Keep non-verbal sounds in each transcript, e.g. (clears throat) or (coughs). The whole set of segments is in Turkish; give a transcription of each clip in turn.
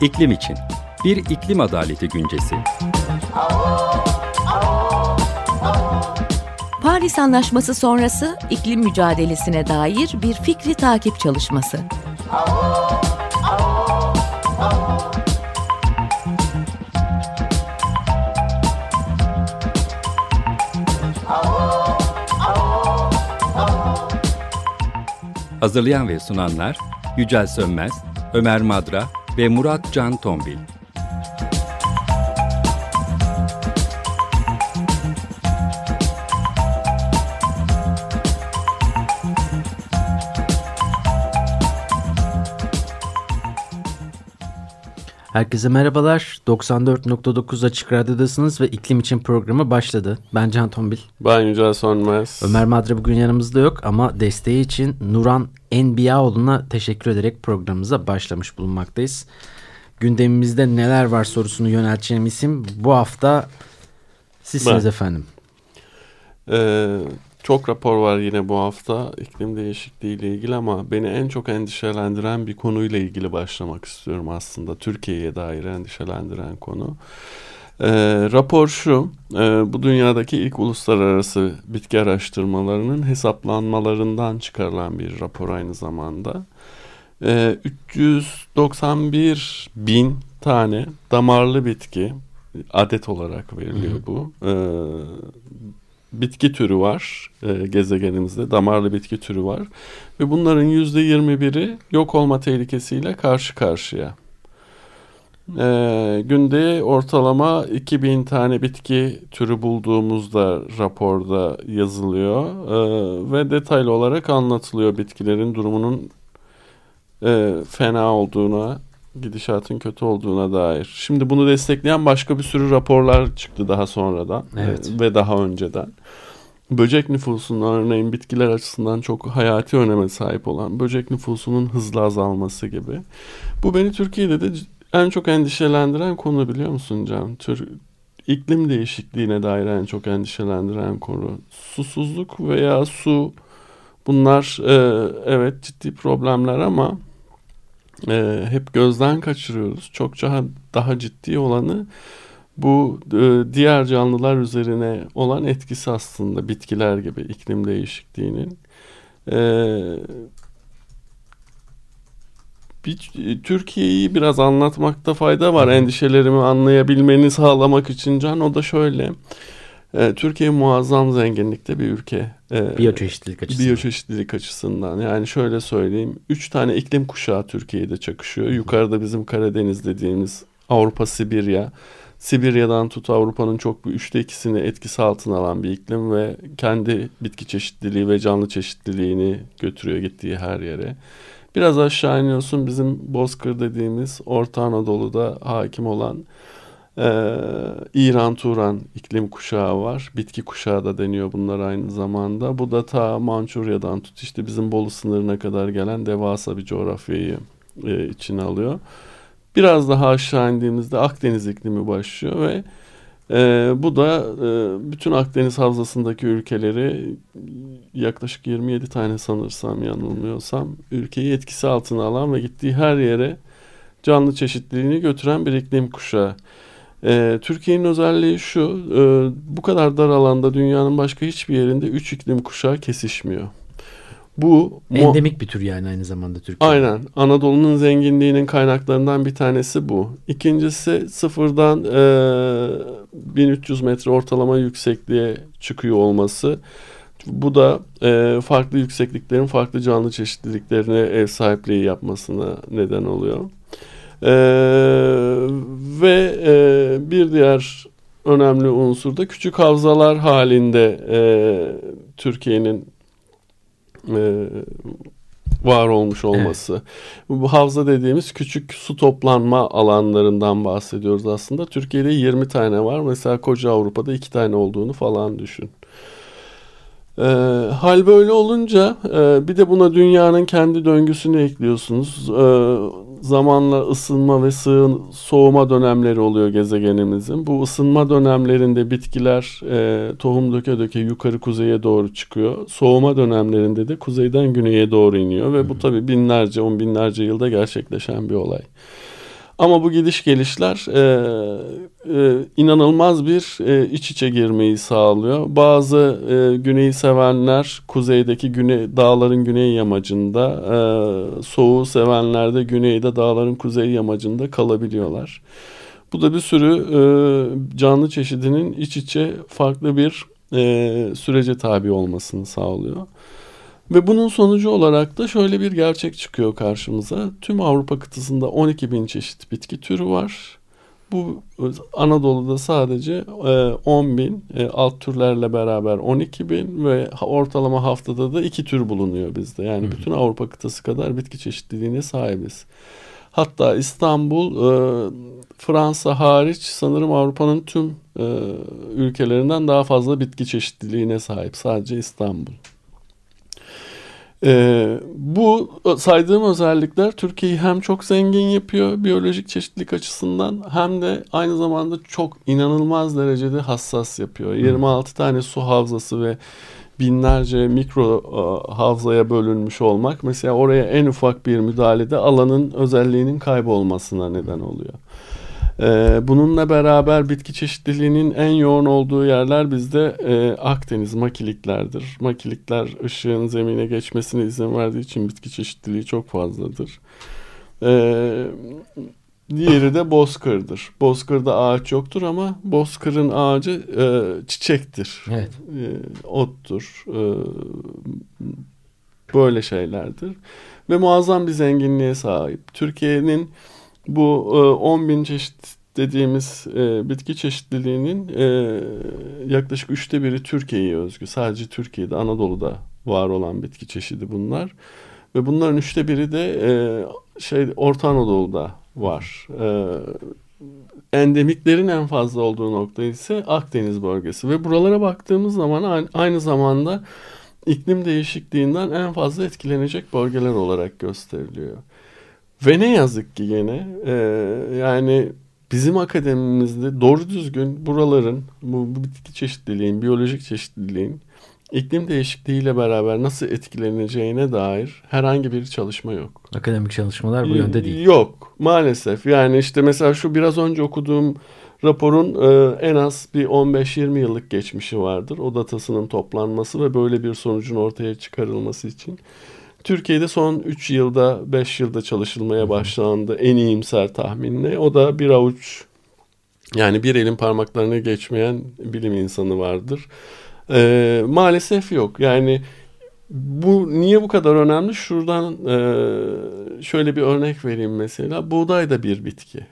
İklim için bir iklim adaleti güncesi. Paris Anlaşması sonrası iklim mücadelesine dair bir fikri takip çalışması. Hazırlayan ve sunanlar Yücel Sönmez, Ömer Madra ve Murat Can Tombil. Herkese merhabalar. 94.9 Açık Radyo'dasınız ve iklim için programı başladı. Ben Can Tombil. Ben Yücel Sönmez. Ömer Madre bugün yanımızda yok ama desteği için Nuran Enbiyaoğlu'na teşekkür ederek programımıza başlamış bulunmaktayız. Gündemimizde neler var sorusunu yönelteceğim isim bu hafta sizsiniz Ben. efendim. Ee, çok rapor var yine bu hafta iklim değişikliği ile ilgili ama beni en çok endişelendiren bir konuyla ilgili başlamak istiyorum aslında. Türkiye'ye dair endişelendiren konu. Ee, rapor şu, e, bu dünyadaki ilk uluslararası bitki araştırmalarının hesaplanmalarından çıkarılan bir rapor aynı zamanda. Ee, 391 bin tane damarlı bitki adet olarak veriliyor bu. Ee, bitki türü var e, gezegenimizde damarlı bitki türü var ve bunların yüzde 21'i yok olma tehlikesiyle karşı karşıya. Ee, günde ortalama 2000 tane bitki türü bulduğumuzda raporda yazılıyor Ee, ve detaylı olarak anlatılıyor bitkilerin durumunun e, fena olduğuna, gidişatın kötü olduğuna dair. Şimdi bunu destekleyen başka bir sürü raporlar çıktı daha sonradan Evet. e, ve daha önceden. Böcek nüfusunun örneğin bitkiler açısından çok hayati öneme sahip olan böcek nüfusunun hızla azalması gibi. Bu beni Türkiye'de de en çok endişelendiren konu biliyor musun Can? Tür iklim değişikliğine dair en çok endişelendiren konu. Susuzluk veya su bunlar e, evet ciddi problemler ama e, hep gözden kaçırıyoruz. Çok daha, daha ciddi olanı bu e, diğer canlılar üzerine olan etkisi aslında bitkiler gibi iklim değişikliğinin. E, bir, Türkiye'yi biraz anlatmakta fayda var. Endişelerimi anlayabilmeni sağlamak için Can. O da şöyle. E, Türkiye muazzam zenginlikte bir ülke. E, Biyoçeşitlilik açısından. Biyoçeşitlilik açısından. Yani şöyle söyleyeyim. Üç tane iklim kuşağı Türkiye'de çakışıyor. Yukarıda bizim Karadeniz dediğimiz Avrupa, Sibirya. Sibirya'dan tut Avrupa'nın çok bir üçte ikisini etkisi altına alan bir iklim ve kendi bitki çeşitliliği ve canlı çeşitliliğini götürüyor gittiği her yere. Biraz aşağı iniyorsun bizim Bozkır dediğimiz Orta Anadolu'da hakim olan ee, İran Turan iklim kuşağı var. Bitki kuşağı da deniyor bunlar aynı zamanda. Bu da ta Mançurya'dan tut işte bizim Bolu sınırına kadar gelen devasa bir coğrafyayı e, içine alıyor. Biraz daha aşağı indiğimizde Akdeniz iklimi başlıyor ve e, bu da e, bütün Akdeniz havzasındaki ülkeleri yaklaşık 27 tane sanırsam yanılmıyorsam ülkeyi etkisi altına alan ve gittiği her yere canlı çeşitliliğini götüren bir iklim kuşağı. Ee, Türkiye'nin özelliği şu, e, bu kadar dar alanda dünyanın başka hiçbir yerinde üç iklim kuşağı kesişmiyor. Bu Endemik bir tür yani aynı zamanda Türkiye. Aynen. Anadolu'nun zenginliğinin kaynaklarından bir tanesi bu. İkincisi sıfırdan e, 1300 metre ortalama yüksekliğe çıkıyor olması. Bu da e, farklı yüksekliklerin farklı canlı çeşitliliklerine ev sahipliği yapmasına neden oluyor. E, ve e, bir diğer önemli unsur da küçük havzalar halinde e, Türkiye'nin e, var olmuş olması. Bu havza dediğimiz küçük su toplanma alanlarından bahsediyoruz aslında. Türkiye'de 20 tane var. Mesela koca Avrupa'da 2 tane olduğunu falan düşün. Ee, hal böyle olunca e, bir de buna dünyanın kendi döngüsünü ekliyorsunuz. Ee, zamanla ısınma ve sığın, soğuma dönemleri oluyor gezegenimizin. Bu ısınma dönemlerinde bitkiler e, tohum döke döke yukarı kuzeye doğru çıkıyor. Soğuma dönemlerinde de kuzeyden güneye doğru iniyor ve bu tabii binlerce, on binlerce yılda gerçekleşen bir olay. Ama bu gidiş gelişler e, e, inanılmaz bir e, iç içe girmeyi sağlıyor. Bazı e, güneyi sevenler kuzeydeki güney, dağların güney yamacında, e, soğuğu sevenler de güneyde dağların kuzey yamacında kalabiliyorlar. Bu da bir sürü e, canlı çeşidinin iç içe farklı bir e, sürece tabi olmasını sağlıyor. Ve bunun sonucu olarak da şöyle bir gerçek çıkıyor karşımıza. Tüm Avrupa kıtasında 12 bin çeşit bitki türü var. Bu Anadolu'da sadece 10 e, bin, e, alt türlerle beraber 12 bin ve ortalama haftada da iki tür bulunuyor bizde. Yani bütün Avrupa kıtası kadar bitki çeşitliliğine sahibiz. Hatta İstanbul, e, Fransa hariç sanırım Avrupa'nın tüm ülkelerinden daha fazla bitki çeşitliliğine sahip. Sadece İstanbul. Ee, bu saydığım özellikler Türkiye'yi hem çok zengin yapıyor biyolojik çeşitlilik açısından hem de aynı zamanda çok inanılmaz derecede hassas yapıyor. 26 tane su havzası ve binlerce mikro e, havzaya bölünmüş olmak mesela oraya en ufak bir müdahalede alanın özelliğinin kaybolmasına neden oluyor. Ee, bununla beraber bitki çeşitliliğinin en yoğun olduğu yerler bizde e, Akdeniz makiliklerdir. Makilikler ışığın zemine geçmesine izin verdiği için bitki çeşitliliği çok fazladır. Ee, diğeri de bozkırdır. Bozkırda ağaç yoktur ama bozkırın ağacı e, çiçektir. Evet. E, ottur. E, böyle şeylerdir. Ve muazzam bir zenginliğe sahip. Türkiye'nin bu e, 10 bin çeşit dediğimiz e, bitki çeşitliliğinin e, yaklaşık üçte biri Türkiye'ye özgü. Sadece Türkiye'de, Anadolu'da var olan bitki çeşidi bunlar. Ve bunların üçte biri de e, şey Orta Anadolu'da var. E, endemiklerin en fazla olduğu nokta ise Akdeniz bölgesi. Ve buralara baktığımız zaman aynı zamanda iklim değişikliğinden en fazla etkilenecek bölgeler olarak gösteriliyor. Ve ne yazık ki yine e, yani bizim akademimizde doğru düzgün buraların bu, bu bitki çeşitliliğin, biyolojik çeşitliliğin iklim değişikliğiyle beraber nasıl etkileneceğine dair herhangi bir çalışma yok. Akademik çalışmalar bu yönde değil. Yok maalesef. Yani işte mesela şu biraz önce okuduğum raporun e, en az bir 15-20 yıllık geçmişi vardır. O datasının toplanması ve böyle bir sonucun ortaya çıkarılması için. Türkiye'de son 3 yılda 5 yılda çalışılmaya başlandı en iyimser tahminle. O da bir avuç yani bir elin parmaklarına geçmeyen bilim insanı vardır. Ee, maalesef yok. Yani bu niye bu kadar önemli? Şuradan e, şöyle bir örnek vereyim mesela. Buğday da bir bitki.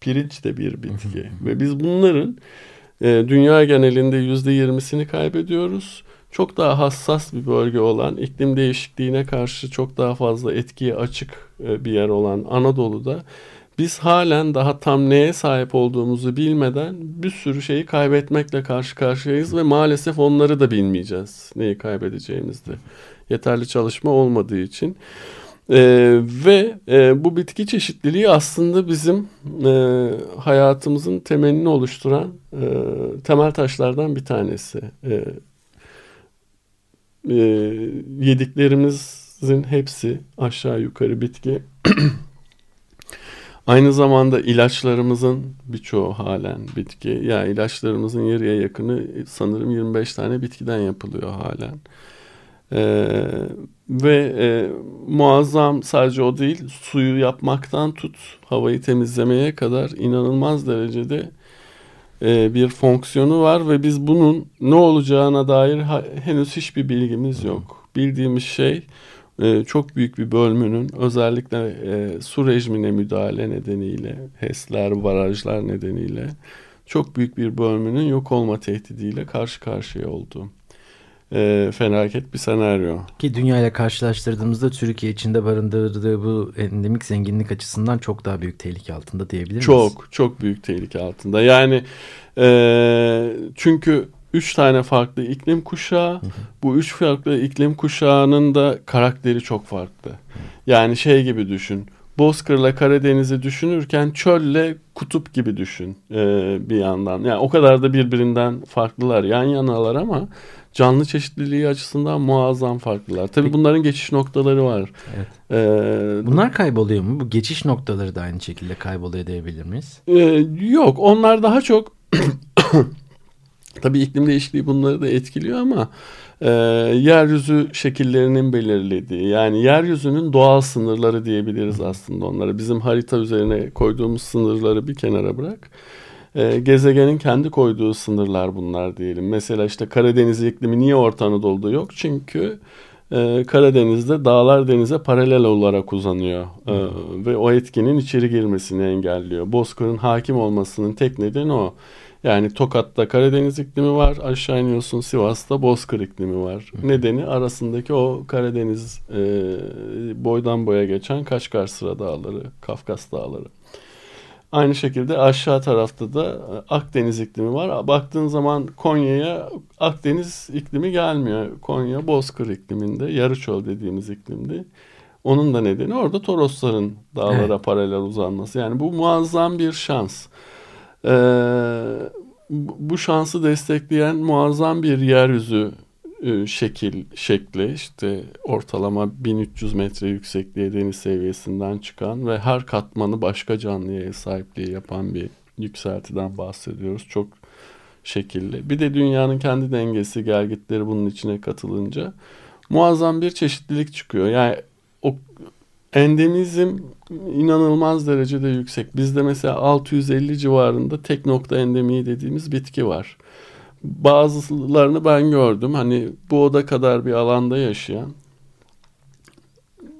Pirinç de bir bitki. Ve biz bunların e, dünya genelinde yüzde yirmisini kaybediyoruz çok daha hassas bir bölge olan, iklim değişikliğine karşı çok daha fazla etkiye açık e, bir yer olan Anadolu'da biz halen daha tam neye sahip olduğumuzu bilmeden bir sürü şeyi kaybetmekle karşı karşıyayız ve maalesef onları da bilmeyeceğiz neyi kaybedeceğimizde. Yeterli çalışma olmadığı için. Ee, ve e, bu bitki çeşitliliği aslında bizim e, hayatımızın temelini oluşturan e, temel taşlardan bir tanesi. E, e, yediklerimizin hepsi aşağı yukarı bitki. (clears throat) Aynı zamanda ilaçlarımızın birçoğu halen bitki. Ya yani ilaçlarımızın yarıya yakını sanırım 25 tane bitkiden yapılıyor halen. Ee, ve e, muazzam sadece o değil suyu yapmaktan tut havayı temizlemeye kadar inanılmaz derecede e, bir fonksiyonu var ve biz bunun ne olacağına dair henüz hiçbir bilgimiz yok. Bildiğimiz şey e, çok büyük bir bölümünün özellikle e, su rejimine müdahale nedeniyle, HES'ler, barajlar nedeniyle çok büyük bir bölümünün yok olma tehdidiyle karşı karşıya oldu e, felaket bir senaryo. Ki dünya ile karşılaştırdığımızda Türkiye içinde barındırdığı bu endemik zenginlik açısından çok daha büyük tehlike altında diyebilir miyiz? Çok, çok büyük tehlike altında. Yani e, çünkü üç tane farklı iklim kuşağı. Hı hı. Bu üç farklı iklim kuşağının da karakteri çok farklı. Yani şey gibi düşün. Bozkır'la Karadeniz'i düşünürken çölle kutup gibi düşün e, bir yandan. Yani o kadar da birbirinden farklılar yan yanalar ama canlı çeşitliliği açısından muazzam farklılar. Tabii bunların geçiş noktaları var. Evet. Ee, Bunlar kayboluyor mu? Bu geçiş noktaları da aynı şekilde kayboluyor diyebilir miyiz? e, yok onlar daha çok (coughs) tabii iklim değişikliği bunları da etkiliyor ama e, yeryüzü şekillerinin belirlediği yani yeryüzünün doğal sınırları diyebiliriz aslında onlara. Bizim harita üzerine koyduğumuz sınırları bir kenara bırak. E, gezegenin kendi koyduğu sınırlar bunlar diyelim. Mesela işte Karadeniz iklimi niye Orta Anadolu'da yok? Çünkü e, Karadeniz'de dağlar denize paralel olarak uzanıyor e, ve o etkinin içeri girmesini engelliyor. Bozkır'ın hakim olmasının tek nedeni o. Yani Tokat'ta Karadeniz iklimi var, aşağı iniyorsun Sivas'ta Bozkır iklimi var. Nedeni arasındaki o Karadeniz e, boydan boya geçen Kaşgar Sıra Dağları, Kafkas Dağları. Aynı şekilde aşağı tarafta da e, Akdeniz iklimi var. Baktığın zaman Konya'ya Akdeniz iklimi gelmiyor. Konya Bozkır ikliminde, Yarıçöl dediğimiz iklimde. Onun da nedeni orada Torosların dağlara Evet. paralel uzanması. Yani bu muazzam bir şans. Ee, bu şansı destekleyen muazzam bir yeryüzü şekil şekli işte ortalama 1300 metre yüksekliğe deniz seviyesinden çıkan ve her katmanı başka canlıya sahipliği yapan bir yükseltiden bahsediyoruz. Çok şekilli. Bir de dünyanın kendi dengesi gelgitleri bunun içine katılınca muazzam bir çeşitlilik çıkıyor. Yani o endemizm inanılmaz derecede yüksek. Bizde mesela 650 civarında tek nokta endemiği dediğimiz bitki var. Bazılarını ben gördüm. Hani bu oda kadar bir alanda yaşayan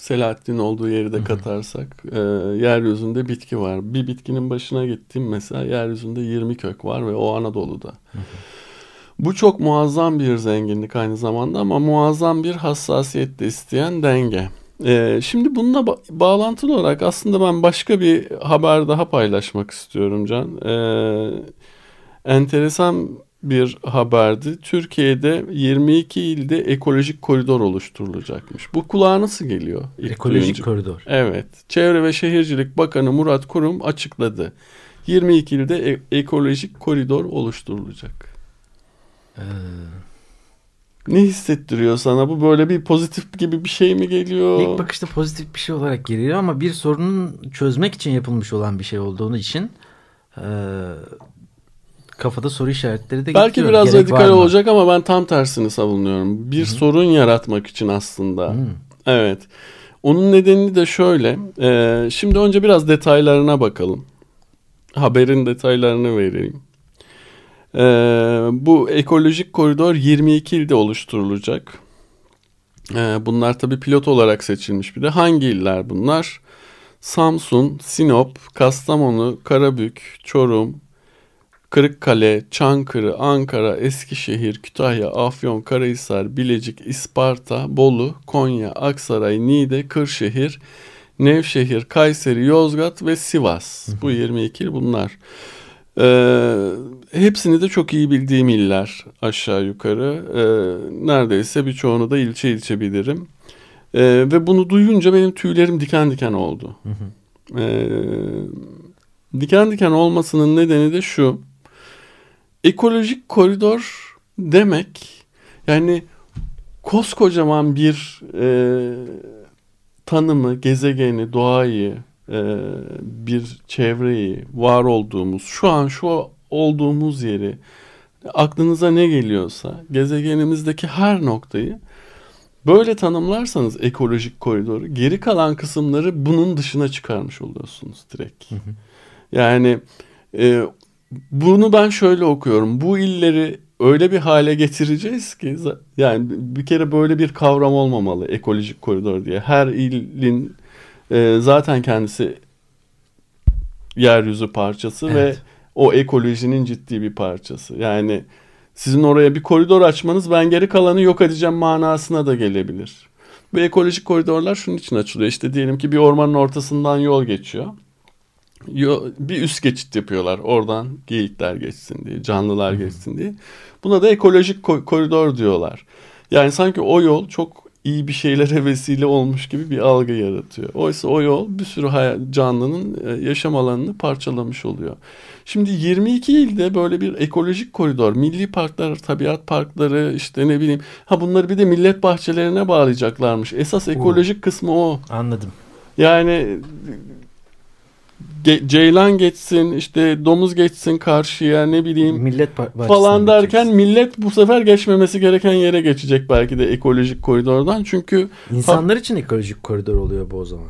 Selahattin olduğu yeri de katarsak e, yeryüzünde bitki var. Bir bitkinin başına gittiğim mesela yeryüzünde 20 kök var ve o Anadolu'da. Bu çok muazzam bir zenginlik aynı zamanda ama muazzam bir hassasiyet de isteyen denge. Ee, şimdi bununla ba- bağlantılı olarak aslında ben başka bir haber daha paylaşmak istiyorum Can. Ee, enteresan bir haberdi. Türkiye'de 22 ilde ekolojik koridor oluşturulacakmış. Bu kulağa nasıl geliyor? Ekolojik duyunca? koridor. Evet. Çevre ve Şehircilik Bakanı Murat Kurum açıkladı. 22 ilde e- ekolojik koridor oluşturulacak. Ee, Ne hissettiriyor sana? Bu böyle bir pozitif gibi bir şey mi geliyor? ilk bakışta pozitif bir şey olarak geliyor ama bir sorunun çözmek için yapılmış olan bir şey olduğunu için e, kafada soru işaretleri de Belki getiriyor. biraz Gerek radikal olacak ama ben tam tersini savunuyorum. Bir sorun yaratmak için aslında. Hı. Evet. Onun nedeni de şöyle. Ee, şimdi önce biraz detaylarına bakalım. Haberin detaylarını vereyim. Ee, bu ekolojik koridor 22 ilde oluşturulacak. Ee, bunlar tabii pilot olarak seçilmiş bir de. Hangi iller bunlar? Samsun, Sinop, Kastamonu, Karabük, Çorum, Kırıkkale, Çankırı, Ankara, Eskişehir, Kütahya, Afyon, Karahisar, Bilecik, İsparta, Bolu, Konya, Aksaray, Niğde, Kırşehir, Nevşehir, Kayseri, Yozgat ve Sivas. Bu 22 il bunlar. Ee, hepsini de çok iyi bildiğim iller aşağı yukarı. Ee, neredeyse birçoğunu da ilçe ilçe bilirim. Ee, ve bunu duyunca benim tüylerim diken diken oldu. Ee, diken diken olmasının nedeni de şu. Ekolojik koridor demek yani koskocaman bir e, tanımı, gezegeni, doğayı, e, bir çevreyi, var olduğumuz, şu an şu olduğumuz yeri, aklınıza ne geliyorsa, gezegenimizdeki her noktayı böyle tanımlarsanız ekolojik koridoru, geri kalan kısımları bunun dışına çıkarmış oluyorsunuz direkt. Yani e, bunu ben şöyle okuyorum. Bu illeri öyle bir hale getireceğiz ki yani bir kere böyle bir kavram olmamalı ekolojik koridor diye. Her ilin e, zaten kendisi yeryüzü parçası ve Evet. o ekolojinin ciddi bir parçası. Yani sizin oraya bir koridor açmanız ben geri kalanı yok edeceğim manasına da gelebilir. Bu ekolojik koridorlar şunun için açılıyor. İşte diyelim ki bir ormanın ortasından yol geçiyor. Yo- bir üst geçit yapıyorlar. Oradan geyikler geçsin diye, canlılar geçsin diye. Buna da ekolojik ko- koridor diyorlar. Yani sanki o yol çok iyi bir şeylere (laughs) vesile olmuş gibi bir algı yaratıyor. Oysa o yol bir sürü canlının e, yaşam alanını parçalamış oluyor. Şimdi 22 ilde böyle bir ekolojik koridor, milli parklar, tabiat parkları işte ne bileyim. Ha bunları bir de millet bahçelerine bağlayacaklarmış. Esas ekolojik Oo. kısmı o. Anladım. Yani ge- ceylan geçsin işte domuz geçsin karşıya ne bileyim millet falan derken geçecek. millet bu sefer geçmemesi gereken yere geçecek belki de ekolojik koridordan çünkü insanlar için ekolojik koridor oluyor bu o zaman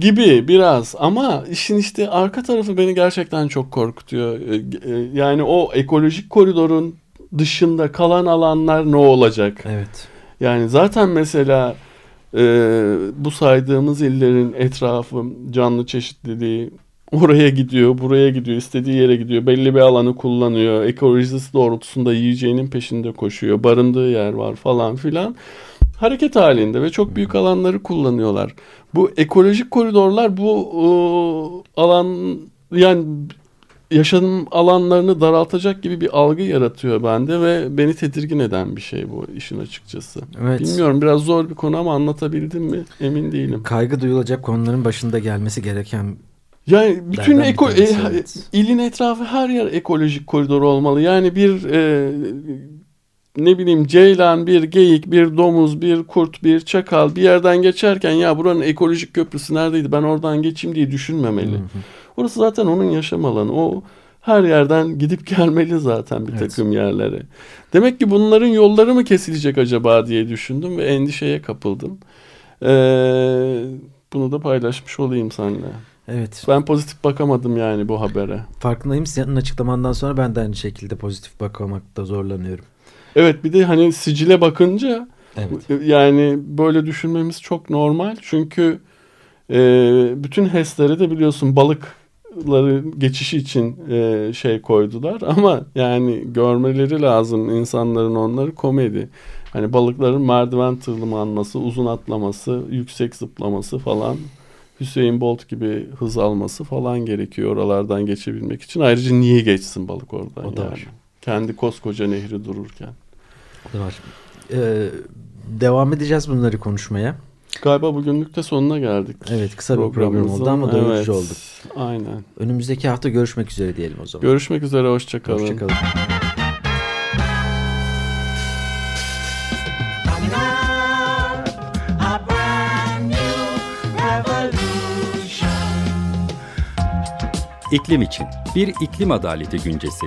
gibi biraz ama işin işte arka tarafı beni gerçekten çok korkutuyor. E, e, yani o ekolojik koridorun dışında kalan alanlar ne olacak? Evet. Yani zaten mesela bu saydığımız illerin etrafı canlı çeşitliliği oraya gidiyor, buraya gidiyor, istediği yere gidiyor, belli bir alanı kullanıyor, ekolojisi doğrultusunda yiyeceğinin peşinde koşuyor, barındığı yer var falan filan. Hareket halinde ve çok büyük alanları kullanıyorlar. Bu ekolojik koridorlar bu e, alan yani yaşam alanlarını daraltacak gibi bir algı yaratıyor bende ve beni tedirgin eden bir şey bu işin açıkçası. Evet. Bilmiyorum biraz zor bir konu ama anlatabildim mi emin değilim. Kaygı duyulacak konuların başında gelmesi gereken yani bütün eko e, evet. ilin etrafı her yer ekolojik koridor olmalı. Yani bir e, ne bileyim ceylan, bir geyik, bir domuz, bir kurt, bir çakal bir yerden geçerken ya buranın ekolojik köprüsü neredeydi ben oradan geçeyim diye düşünmemeli. Hı hı. Orası zaten onun yaşam alanı. O her yerden gidip gelmeli zaten bir evet. takım yerlere. Demek ki bunların yolları mı kesilecek acaba diye düşündüm ve endişeye kapıldım. Ee, bunu da paylaşmış olayım seninle. Evet. Ben pozitif bakamadım yani bu habere. Farkındayım. Senin açıklamandan sonra ben de aynı şekilde pozitif bakamakta zorlanıyorum. Evet bir de hani sicile bakınca evet. yani böyle düşünmemiz çok normal. Çünkü e, bütün HES'lere de biliyorsun balıkları geçişi için e, şey koydular. (laughs) Ama yani görmeleri lazım insanların onları komedi. Hani balıkların merdiven tırmanması, uzun atlaması, yüksek zıplaması falan Hüseyin Bolt gibi hız alması falan gerekiyor oralardan geçebilmek için. Ayrıca niye geçsin balık oradan o da yani? Var. Kendi koskoca nehri dururken. O da var. Ee, devam edeceğiz bunları konuşmaya. Galiba bugünlük de sonuna geldik. Evet kısa bir program oldu ama doyurucu evet, olduk. Aynen. Önümüzdeki hafta görüşmek üzere diyelim o zaman. Görüşmek üzere hoşçakalın. Hoşçakalın. İklim için bir iklim adaleti güncesi.